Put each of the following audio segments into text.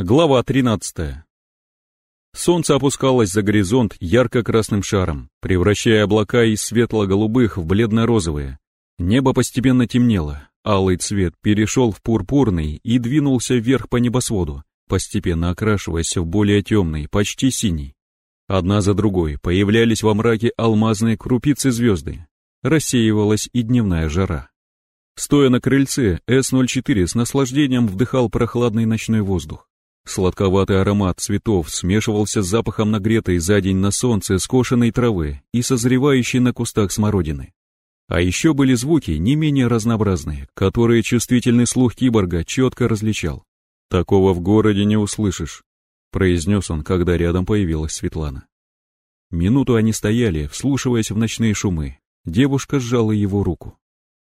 Глава 13. Солнце опускалось за горизонт ярко-красным шаром, превращая облака из светло-голубых в бледно-розовые. Небо постепенно темнело, алый цвет перешел в пурпурный и двинулся вверх по небосводу, постепенно окрашиваясь в более темный, почти синий. Одна за другой появлялись во мраке алмазные крупицы звезды. Рассеивалась и дневная жара. Стоя на крыльце, С-04 с наслаждением вдыхал прохладный ночной воздух. Сладковатый аромат цветов смешивался с запахом нагретой за день на солнце скошенной травы и созревающей на кустах смородины. А еще были звуки не менее разнообразные, которые чувствительный слух киборга четко различал. «Такого в городе не услышишь», — произнес он, когда рядом появилась Светлана. Минуту они стояли, вслушиваясь в ночные шумы. Девушка сжала его руку.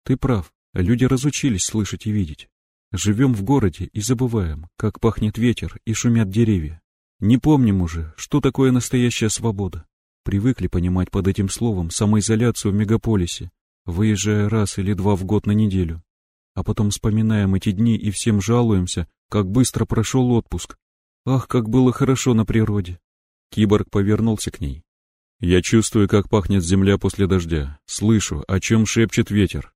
«Ты прав, люди разучились слышать и видеть. Живем в городе и забываем, как пахнет ветер и шумят деревья. Не помним уже, что такое настоящая свобода. Привыкли понимать под этим словом самоизоляцию в мегаполисе, выезжая раз или два в год на неделю. А потом вспоминаем эти дни и всем жалуемся, как быстро прошел отпуск. Ах, как было хорошо на природе. Киборг повернулся к ней. Я чувствую, как пахнет земля после дождя, слышу, о чем шепчет ветер.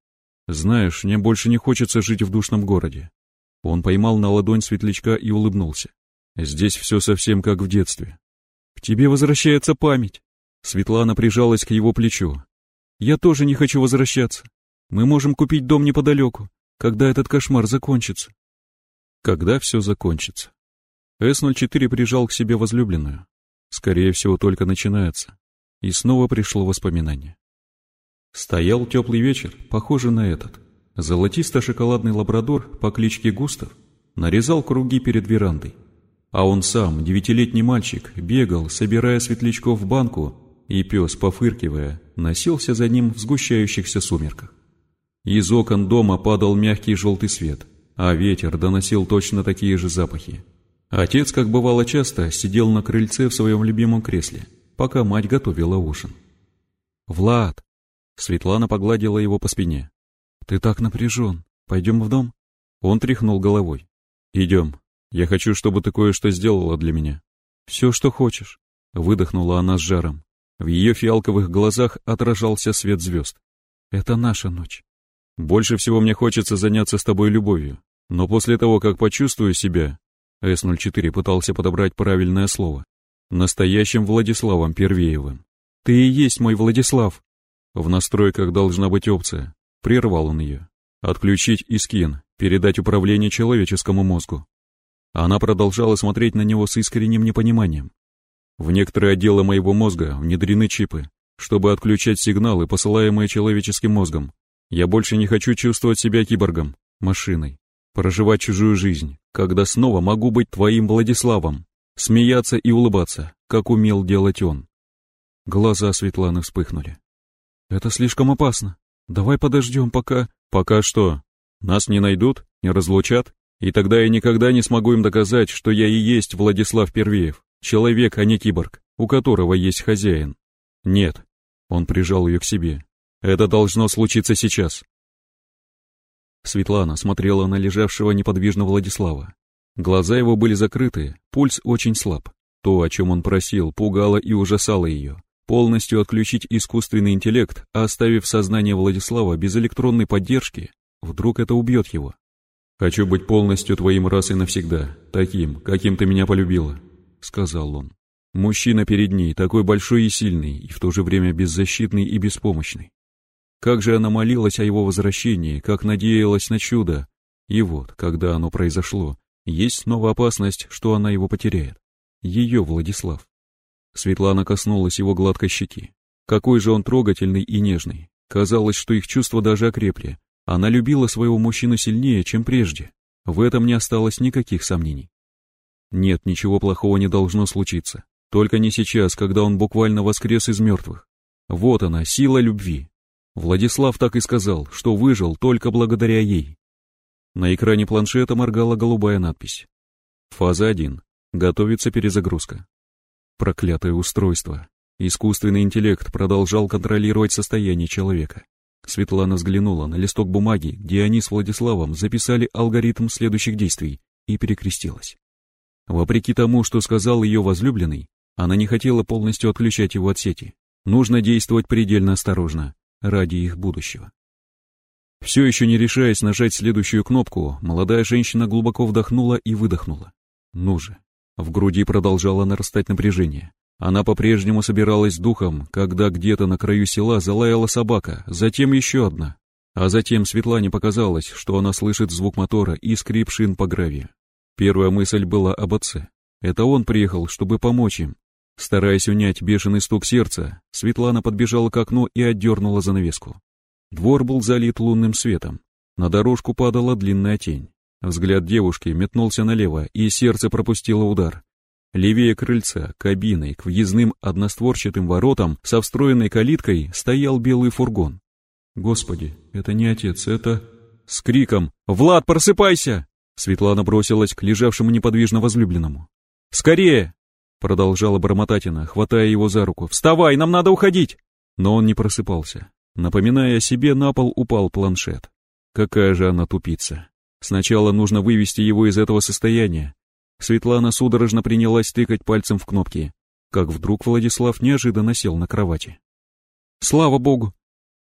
Знаешь, мне больше не хочется жить в душном городе. Он поймал на ладонь светлячка и улыбнулся. Здесь все совсем как в детстве. К тебе возвращается память. Светлана прижалась к его плечу. Я тоже не хочу возвращаться. Мы можем купить дом неподалеку, когда этот кошмар закончится. Когда все закончится? С-04 прижал к себе возлюбленную. Скорее всего, только начинается. И снова пришло воспоминание. Стоял теплый вечер, похожий на этот. Золотисто-шоколадный лабрадор по кличке Густав нарезал круги перед верандой. А он сам, девятилетний мальчик, бегал, собирая светлячков в банку, и пес, пофыркивая, носился за ним в сгущающихся сумерках. Из окон дома падал мягкий желтый свет, а ветер доносил точно такие же запахи. Отец, как бывало часто, сидел на крыльце в своем любимом кресле, пока мать готовила ужин. «Влад!» Светлана погладила его по спине. «Ты так напряжен. Пойдем в дом?» Он тряхнул головой. «Идем. Я хочу, чтобы ты кое-что сделала для меня». «Все, что хочешь», — выдохнула она с жаром. В ее фиалковых глазах отражался свет звезд. «Это наша ночь. Больше всего мне хочется заняться с тобой любовью. Но после того, как почувствую себя...» С-04 пытался подобрать правильное слово. «Настоящим Владиславом Первеевым. Ты и есть мой Владислав!» В настройках должна быть опция. Прервал он ее. Отключить искин, передать управление человеческому мозгу. Она продолжала смотреть на него с искренним непониманием. В некоторые отделы моего мозга внедрены чипы, чтобы отключать сигналы, посылаемые человеческим мозгом. Я больше не хочу чувствовать себя киборгом, машиной, проживать чужую жизнь, когда снова могу быть твоим Владиславом, смеяться и улыбаться, как умел делать он. Глаза Светланы вспыхнули. «Это слишком опасно. Давай подождем, пока...» «Пока что? Нас не найдут, не разлучат, и тогда я никогда не смогу им доказать, что я и есть Владислав Первеев, человек, а не киборг, у которого есть хозяин. Нет». Он прижал ее к себе. «Это должно случиться сейчас». Светлана смотрела на лежавшего неподвижно Владислава. Глаза его были закрыты, пульс очень слаб. То, о чем он просил, пугало и ужасало ее. Полностью отключить искусственный интеллект, оставив сознание Владислава без электронной поддержки, вдруг это убьет его. «Хочу быть полностью твоим раз и навсегда, таким, каким ты меня полюбила», — сказал он. Мужчина перед ней, такой большой и сильный, и в то же время беззащитный и беспомощный. Как же она молилась о его возвращении, как надеялась на чудо. И вот, когда оно произошло, есть снова опасность, что она его потеряет. Ее Владислав. Светлана коснулась его гладкой щеки. Какой же он трогательный и нежный. Казалось, что их чувства даже окрепли. Она любила своего мужчину сильнее, чем прежде. В этом не осталось никаких сомнений. Нет, ничего плохого не должно случиться. Только не сейчас, когда он буквально воскрес из мертвых. Вот она, сила любви. Владислав так и сказал, что выжил только благодаря ей. На экране планшета моргала голубая надпись. Фаза 1. Готовится перезагрузка. Проклятое устройство. Искусственный интеллект продолжал контролировать состояние человека. Светлана взглянула на листок бумаги, где они с Владиславом записали алгоритм следующих действий, и перекрестилась. Вопреки тому, что сказал ее возлюбленный, она не хотела полностью отключать его от сети. Нужно действовать предельно осторожно, ради их будущего. Все еще не решаясь нажать следующую кнопку, молодая женщина глубоко вдохнула и выдохнула. Ну же. В груди продолжало нарастать напряжение. Она по-прежнему собиралась духом, когда где-то на краю села залаяла собака, затем еще одна. А затем Светлане показалось, что она слышит звук мотора и скрип шин по гравию. Первая мысль была об отце. Это он приехал, чтобы помочь им. Стараясь унять бешеный стук сердца, Светлана подбежала к окну и отдернула занавеску. Двор был залит лунным светом. На дорожку падала длинная тень. Взгляд девушки метнулся налево, и сердце пропустило удар. Левее крыльца, кабиной, к въездным одностворчатым воротам со встроенной калиткой стоял белый фургон. Господи, это не отец, это... С криком «Влад, просыпайся!» Светлана бросилась к лежавшему неподвижно возлюбленному. «Скорее!» Продолжала Бормотатина, хватая его за руку. «Вставай, нам надо уходить!» Но он не просыпался. Напоминая о себе, на пол упал планшет. Какая же она тупица. Сначала нужно вывести его из этого состояния. Светлана судорожно принялась тыкать пальцем в кнопки, как вдруг Владислав неожиданно сел на кровати. «Слава богу!»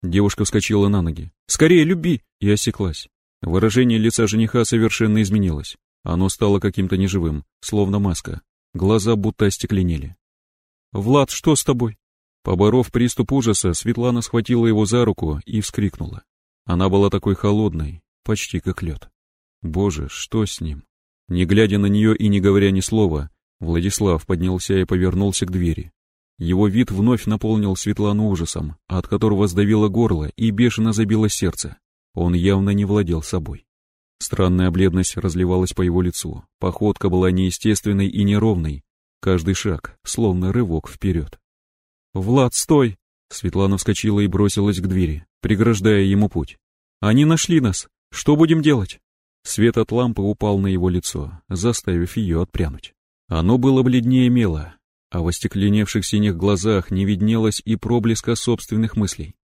Девушка вскочила на ноги. «Скорее, люби!» И осеклась. Выражение лица жениха совершенно изменилось. Оно стало каким-то неживым, словно маска. Глаза будто остекленели. «Влад, что с тобой?» Поборов приступ ужаса, Светлана схватила его за руку и вскрикнула. Она была такой холодной, почти как лед. Боже, что с ним? Не глядя на нее и не говоря ни слова, Владислав поднялся и повернулся к двери. Его вид вновь наполнил Светлану ужасом, от которого сдавило горло и бешено забило сердце. Он явно не владел собой. Странная бледность разливалась по его лицу, походка была неестественной и неровной, каждый шаг, словно рывок вперед. «Влад, стой!» Светлана вскочила и бросилась к двери, преграждая ему путь. «Они нашли нас! Что будем делать?» Свет от лампы упал на его лицо, заставив ее отпрянуть. Оно было бледнее мела, а в остекленевших синих глазах не виднелось и проблеска собственных мыслей.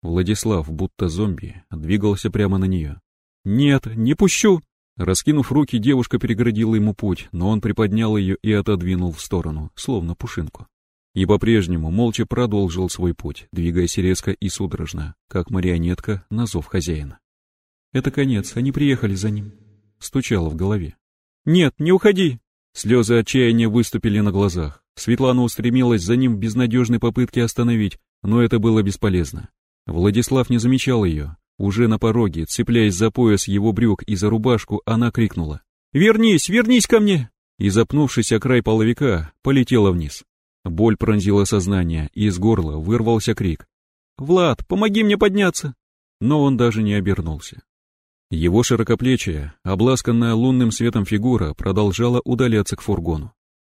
Владислав, будто зомби, двигался прямо на нее. «Нет, не пущу!» Раскинув руки, девушка переградила ему путь, но он приподнял ее и отодвинул в сторону, словно пушинку. И по-прежнему молча продолжил свой путь, двигаясь резко и судорожно, как марионетка на зов хозяина. Это конец, они приехали за ним. Стучало в голове. Нет, не уходи! Слезы отчаяния выступили на глазах. Светлана устремилась за ним в безнадежной попытке остановить, но это было бесполезно. Владислав не замечал ее. Уже на пороге, цепляясь за пояс его брюк и за рубашку, она крикнула. «Вернись, вернись ко мне!» И, запнувшись о край половика, полетела вниз. Боль пронзила сознание, и из горла вырвался крик. «Влад, помоги мне подняться!» Но он даже не обернулся. Его широкоплечья, обласканная лунным светом фигура продолжала удаляться к фургону.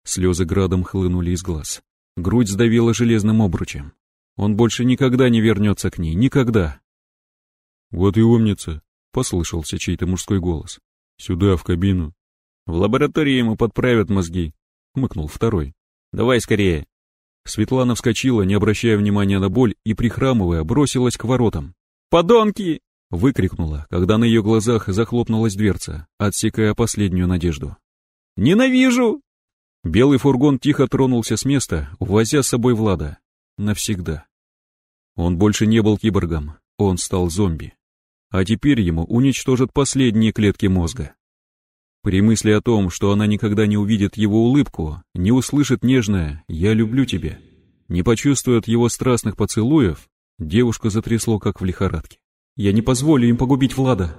Слезы градом хлынули из глаз. Грудь сдавила железным обручем. Он больше никогда не вернется к ней, никогда. «Вот и умница», — послышался чей-то мужской голос. «Сюда, в кабину». «В лаборатории ему подправят мозги», — хмыкнул второй. «Давай скорее». Светлана вскочила, не обращая внимания на боль, и, прихрамывая, бросилась к воротам. «Подонки!» Выкрикнула, когда на ее глазах захлопнулась дверца, отсекая последнюю надежду. «Ненавижу!» Белый фургон тихо тронулся с места, увозя с собой Влада. Навсегда. Он больше не был киборгом, он стал зомби. А теперь ему уничтожат последние клетки мозга. При мысли о том, что она никогда не увидит его улыбку, не услышит нежное «я люблю тебя», не почувствует его страстных поцелуев, девушка затрясло, как в лихорадке. Я не позволю им погубить Влада.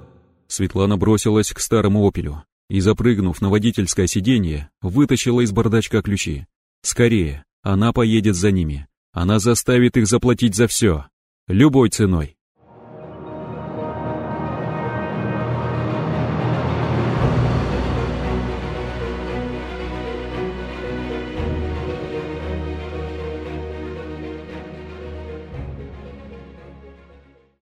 Светлана бросилась к старому опелю и, запрыгнув на водительское сиденье, вытащила из бардачка ключи. Скорее, она поедет за ними. Она заставит их заплатить за все. Любой ценой.